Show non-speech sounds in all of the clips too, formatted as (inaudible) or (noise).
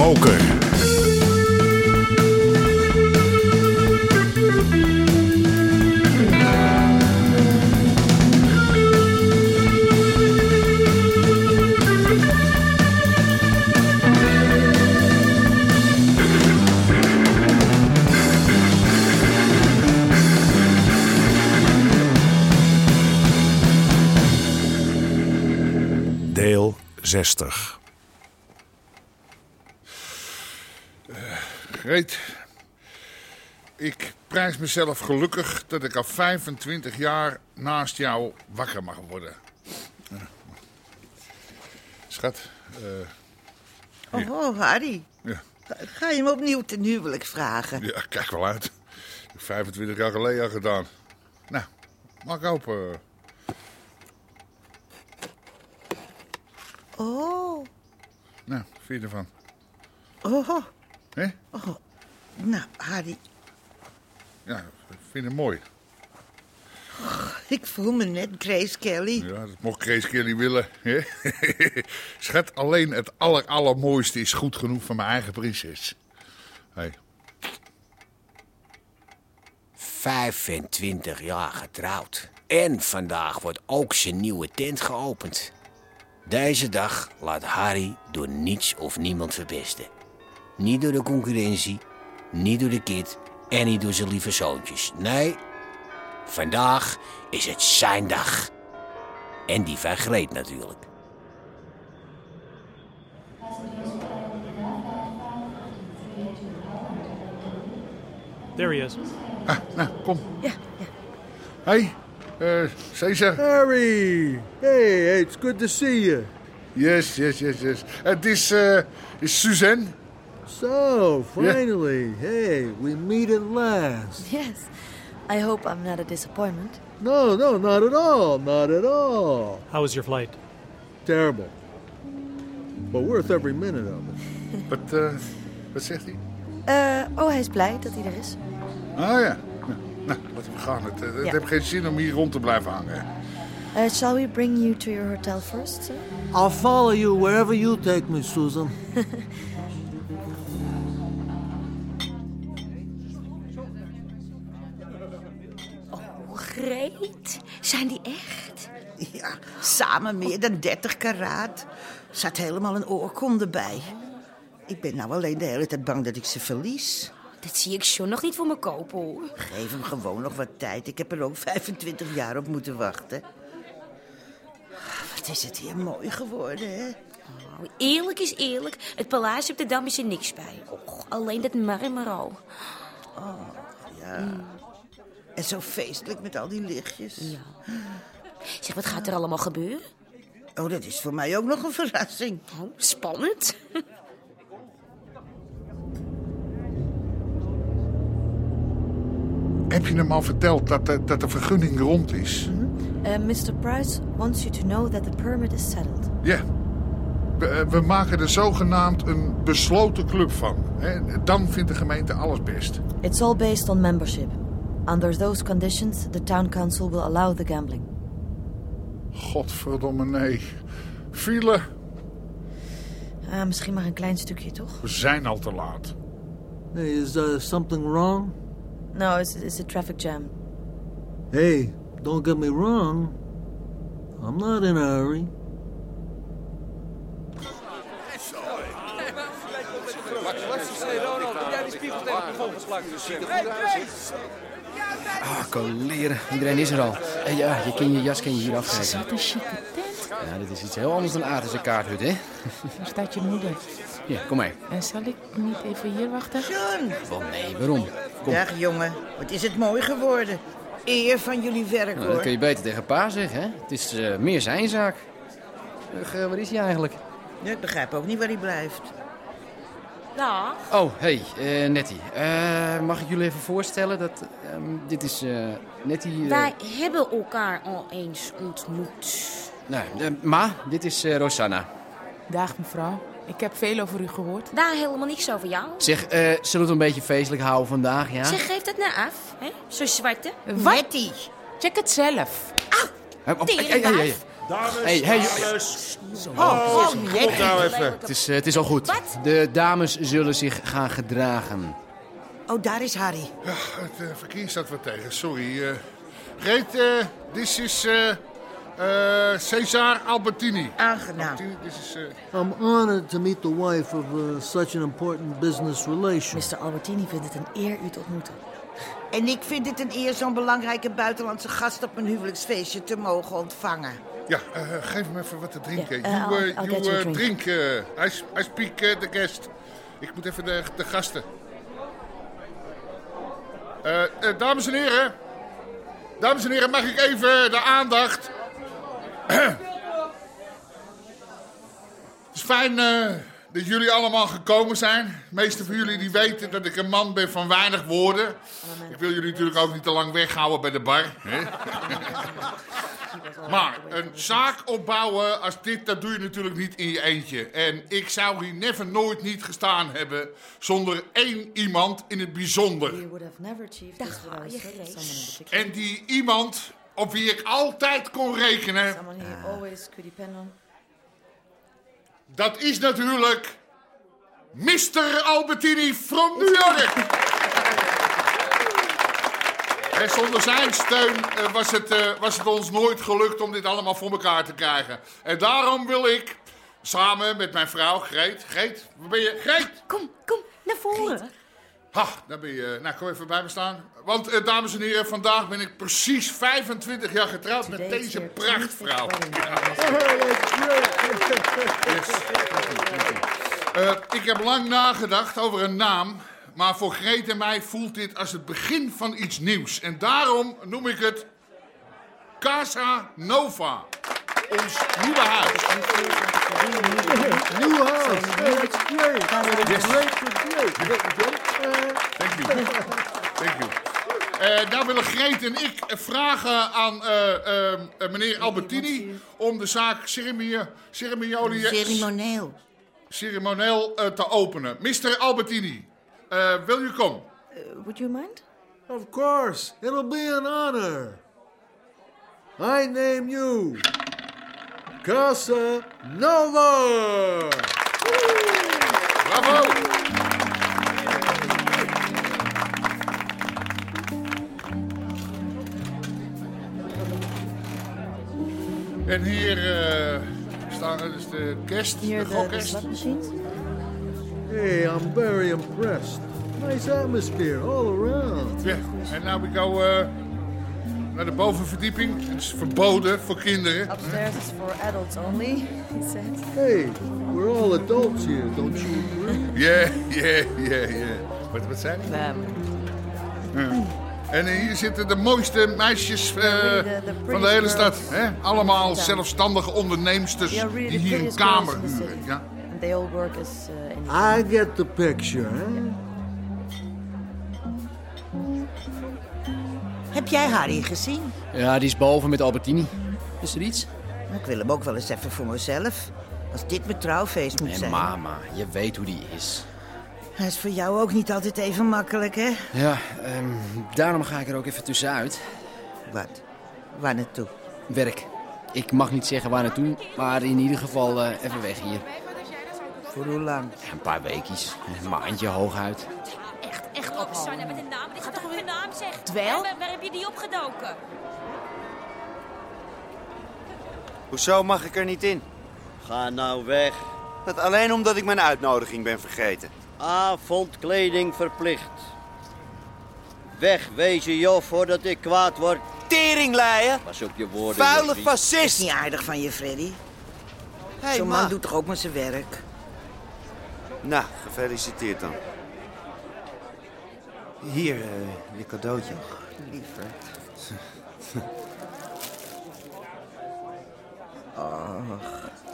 Moker. Deel 60. Greet, ik prijs mezelf gelukkig dat ik al 25 jaar naast jou wakker mag worden. Eh. Schat, eh, Oh, oh, Harry. ja, Ga- Ga je hem opnieuw ten huwelijk vragen? ja, kijk wel uit. Ik heb 25 jaar geleden al gedaan. Nou, maak open. Oh, Nou, vind je ervan? oh, Hé? nou, Harry, Ja, ik vind het mooi. ik voel me net Grace Kelly. Ja, dat mocht Grace Kelly willen. hè? (laughs) Schat, alleen het aller, allermooiste is goed genoeg voor mijn eigen prinses. Hey. 25 jaar getrouwd. En vandaag wordt ook zijn nieuwe tent geopend. Deze dag laat Harry door niets of niemand verpesten. Niet door de concurrentie, niet door de kid en niet door zijn lieve zoontjes. Nee, vandaag is het zijn dag. En die van Greet natuurlijk. There he is. Ah, nou, kom. Ja, ja. Hey, uh, Caesar. Harry! Hey, it's good to see you. Yes, yes, yes, yes. Het is, eh, is Suzanne. So, finally, hey, we meet at last. Yes. I hope I'm not a disappointment. No, no, not at all, not at all. How was your flight? Terrible. But worth every minute of it. (laughs) but, eh, wat zegt hij? Eh, oh, hij is blij dat hij er is. Ah ja. Nou, nou, laten we gaan. Het, het Ja. heeft geen zin om hier rond te blijven hangen. Uh, shall we bring you to your hotel first, sir? I'll follow you wherever you take me, Susan. (laughs) Zijn die echt? Ja, samen meer dan 30 karaat. Zat helemaal een oorkonde bij. Ik ben nou alleen de hele tijd bang dat ik ze verlies. Dat zie ik zo nog niet voor me kopen, hoor. Geef hem gewoon nog wat tijd. Ik heb er ook 25 jaar op moeten wachten. Wat is het hier mooi geworden, hè? Nou, eerlijk is eerlijk, het paleis op de Dam is er niks bij. Och, alleen dat marmer al. En zo feestelijk met al die lichtjes. Zeg, wat gaat er allemaal gebeuren? Oh, dat is voor mij ook nog een verrassing. Oh, spannend. Heb je hem al verteld dat de, dat de vergunning rond is? Uh, Mr. Price wants you to know that the permit is settled. Ja. We, eh, we maken er zogenaamd een besloten club van. Hè? Dan vindt de gemeente alles best. It's all based on membership. Under those conditions, the town council will allow the gambling. Godverdomme nee. File, Ah, misschien maar een klein stukje, toch? we zijn al te laat. Hey, is uh, something wrong? No, it's, it's a traffic jam. Hey, don't get me wrong. I'm not in a hurry. Ah, coleren. Iedereen is er al. En ja, je kan je jas kan je hier afgeven. Wat een chique tent. Ja, dit is iets heel anders dan Aardse kaarthut, hè? Daar staat je moeder. Hier, kom mee. En zal ik niet even hier wachten? John! Wel, nee, waarom? Kom. Dag, jongen. Wat is het mooi geworden. Eer van jullie werk, Nou, hoor. dat kun je beter tegen pa zeggen, hè? Het is eh, meer zijn zaak. Ugh, eh, waar is hij eigenlijk? Ja, ik begrijp ook niet waar hij blijft. Dag. Oh, hey, eh, Nettie. Eh, mag ik jullie even voorstellen dat... ehm, dit is eh, Nettie... Wij hebben elkaar al eens ontmoet. nou, Ma, dit is eh, Rosanna. Dag mevrouw. Ik heb veel over u gehoord. Daar helemaal niks over jou. Zeg, eh, zullen we het een beetje feestelijk houden vandaag, ja? Zeg, geef dat nou af, hè? Zo'n zwarte. Wat? Nettie! Check het zelf. Eh, oh, hey, hey, hey, wijf. Dames, Hey, hey, dames. Oh, nou even. Het is, eh, het is al goed. Wat? De dames zullen zich gaan gedragen. Oh, daar is Harry. Ja, het eh, verkeer staat wat tegen, sorry. eh Reet, eh dit is eh eh, Cesar Albertini. Aangenaam. Albertini, Dit is... eh, I'm honored to meet the wife of uh, such an important business relation. Mr. Albertini vindt het een eer u te ontmoeten. En ik vind het een eer zo'n belangrijke buitenlandse gast op mijn huwelijksfeestje te mogen ontvangen. Ja, eh, geef hem even wat te drinken. Eh, you I'll- eh, I'll you, get you a eh, drink. drink. I, speak the guest. Ik moet even de, de gasten. Dames en heren. Dames en heren, mag ik even de aandacht? Het is fijn dat jullie allemaal gekomen zijn. De meeste van jullie die weten dat ik een man ben van weinig woorden. Ik wil jullie natuurlijk ook niet te lang weghouden bij de bar. Hè? (laughs) Maar een zaak opbouwen als dit, dat doe je natuurlijk niet in je eentje. En ik zou hier never nooit niet gestaan hebben zonder één iemand in het bijzonder. Daar this ga je. En die iemand op wie ik altijd kon rekenen, dat is natuurlijk Mr. Albertini from New York. En zonder zijn steun eh, was, het, eh, was het ons nooit gelukt om dit allemaal voor elkaar te krijgen. En daarom wil ik, samen met mijn vrouw Greet... Greet, waar ben je? Greet! Kom, kom, naar voren. Ha, daar ben je. Nou, kom even bij me staan. Want, eh, dames en heren, vandaag ben ik precies 25 jaar getrouwd met Today deze prachtvrouw. 25th wedding anniversary. Yes. Dank u, dank u. Eh, ik heb lang nagedacht over een naam. Maar voor Greet en mij voelt dit als het begin van iets nieuws. En daarom noem ik het Casa Nova. Ons nieuwe huis. Great. Uh, Thank you. Thank you. Eh, nou willen Greet en ik vragen aan eh, eh, meneer Albertini om de zaak ceremonie, ceremonie, Ceremonieel. ceremonieel te openen. Mr. Albertini, eh, wil u komen? Uh, would you mind? of course. It'll be an honor. I name you Casa Nova. Bravo! En hier eh, staan dus de guest, Here de machines. Hey, I'm very impressed. Nice atmosphere all around. Ja, en nou we go eh, naar de bovenverdieping. Het is verboden voor kinderen. Upstairs is for adults only, (laughs) he said. Hey, we're all adults here, don't you agree? Ja, ja, ja, ja. Wat, wat zei hij? Um, En hier zitten de mooiste meisjes eh, really the- the van de hele stad. Hè? Allemaal zelfstandige onderneemsters yeah, really die hier een kamer huren. Ja? They all work as uh, I get the picture? Heb jij Harry gezien? Ja, die is boven met Albertini. Is er iets? Ik wil hem ook wel eens even voor mezelf. Als dit mijn trouwfeest moet En zijn. mama, je weet hoe die is. Hij is voor jou ook niet altijd even makkelijk, hè? Ja, ehm, daarom ga ik er ook even tussenuit. Wat? Waar naartoe? Werk. Ik mag niet zeggen waar naartoe, maar in ieder geval eh, even weg hier. Voor hoe lang? Een paar weekjes, een maandje hooguit. Echt, echt op. Sanne met een naam. Dit is toch een naam, zeg. Dwel? Waar, waar heb je die opgedoken? Hoezo mag ik er niet in? Ga nou weg. Dat alleen omdat ik mijn uitnodiging ben vergeten. Avondkleding verplicht. Wegwezen, joh, voordat ik kwaad word. Teringleier! Pas op je woorden. Vuile Joffie. Is fascist! niet aardig van je, Freddy. Hey, Zo'n ma. man doet toch ook maar zijn werk? Nou, gefeliciteerd dan. Hier, eh, je cadeautje. Liever. (laughs)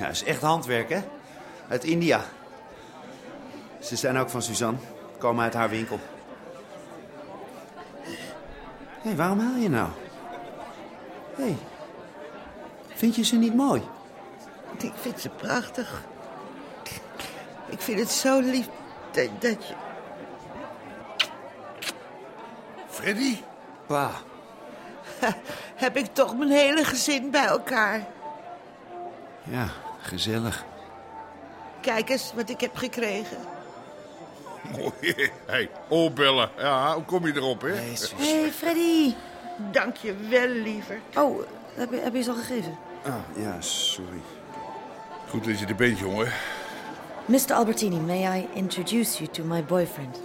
Ja, is echt handwerk, hè? Uit India. Ze zijn ook van Suzanne. Komen uit haar winkel. Hé, hey, waarom haal je nou? Hé, hey, vind je ze niet mooi? Ik vind ze prachtig. Ik vind het zo lief dat, dat je... Freddy? Pa. (laughs) Heb ik toch mijn hele gezin bij elkaar. Ja, gezellig. Kijk eens wat ik heb gekregen. (laughs) Mooi. hey, oorbellen. Ja, hoe kom je erop, hè? Hey, Freddy. Dank je wel, liever. Oh, heb je, heb je ze al gegeven? Ah, ja, sorry. Goed dat je er bent, jongen. Mr. Albertini, may I introduce you to my boyfriend,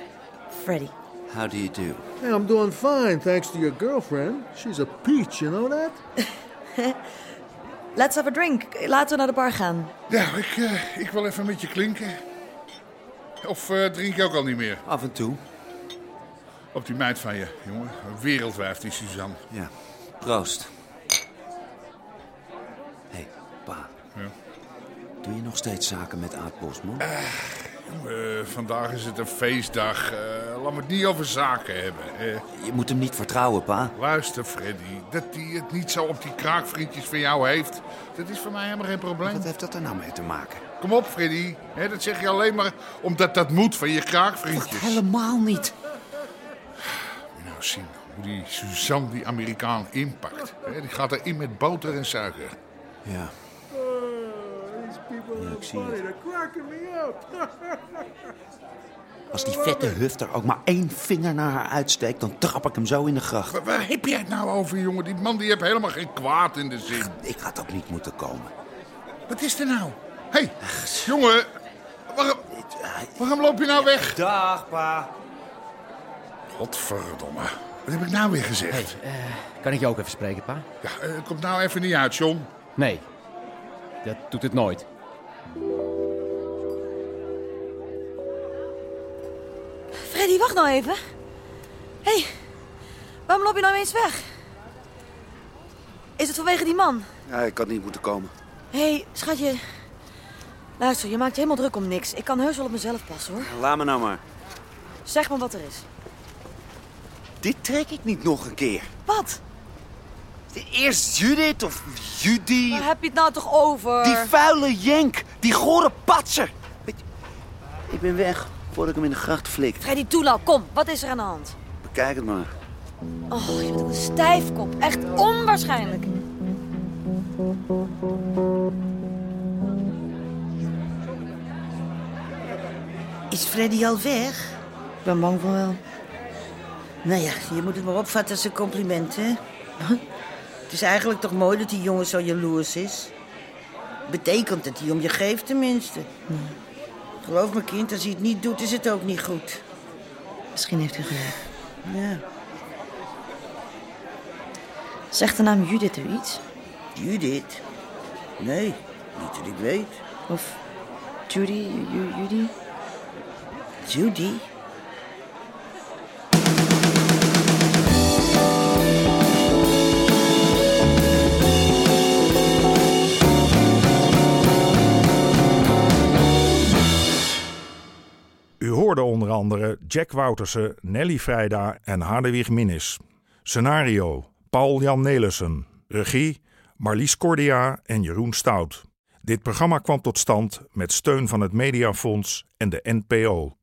Freddy? How do you do? Hey, I'm doing fine, thanks to your girlfriend. She's a peach, you know that? (laughs) Let's have a drink. Laten we naar de bar gaan. Ja, ik, eh, ik wil even met je klinken. Of eh, drink je ook al niet meer? Af en toe. Op die meid van je, jongen. Wereldwijf, die Suzanne. Ja. Proost. Hé, hey, pa. Ja. Doe je nog steeds zaken met Aad Bosman? Eh, vandaag is het een feestdag. Eh, laat me het niet over zaken hebben. Je moet hem niet vertrouwen, pa. luister, Freddy. Dat hij het niet zo op die kraakvriendjes van jou heeft... dat is voor mij helemaal geen probleem. Wat heeft dat er nou mee te maken? Kom op, Freddy. Dat zeg je alleen maar omdat dat moet van je kraakvriendjes. Helemaal niet. Nou zien hoe die Suzanne die Amerikaan inpakt. Die gaat erin met boter en suiker. Ja. People Ja, het. They're cracking me up. Als die vette hufter ook maar één vinger naar haar uitsteekt, dan trap ik hem zo in de gracht. Waar, waar heb jij het nou over, jongen? Die man die heeft helemaal geen kwaad in de zin. Ik had ook niet moeten komen. Wat is er nou? Hé, hey, jongen. Waarom, waarom loop je nou weg? Dag, pa. Godverdomme. Wat heb ik nou weer gezegd? Kan ik je ook even spreken, pa? Ja, eh, komt nou even niet uit, John. Nee, dat doet het nooit. Freddy, wacht nou even. Hé, hey, waarom loop je nou ineens weg? Is het vanwege die man? Ja, ik had niet moeten komen. Hé, hey, schatje. Luister, je maakt je helemaal druk om niks. Ik kan heus wel op mezelf passen, hoor. Laat me nou maar. Zeg maar wat er is. Dit trek ik niet nog een keer. Wat? Eerst Judith of Judy. Waar heb je het nou toch over? Die vuile jenk. Die gore patser. Weet je, ik ben weg voordat ik hem in de gracht flik. Freddy, toe nou, kom. Wat is er aan de hand? Bekijk het maar. Oh, je bent ook een stijfkop. Echt onwaarschijnlijk. Is Freddy al weg? Ik ben bang van wel. Nou ja, je moet het maar opvatten als een compliment, hè? Het is eigenlijk toch mooi dat die jongen zo jaloers is. Betekent dat hij om je geeft, tenminste. Geloof me, kind, als hij het niet doet, is het ook niet goed. Misschien heeft u gelijk. Ja. Zegt de naam Judith u iets? Judith? Nee, niet dat ik weet. Of Judy, Ju- Judy? Judy? Jack Woutersen, Nelly Vrijda en Hadewig Minnis. Scenario: Paul-Jan Nelissen. Regie: Marlies Cordia en Jeroen Stout. Dit programma kwam tot stand met steun van het Mediafonds en de NPO.